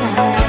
time.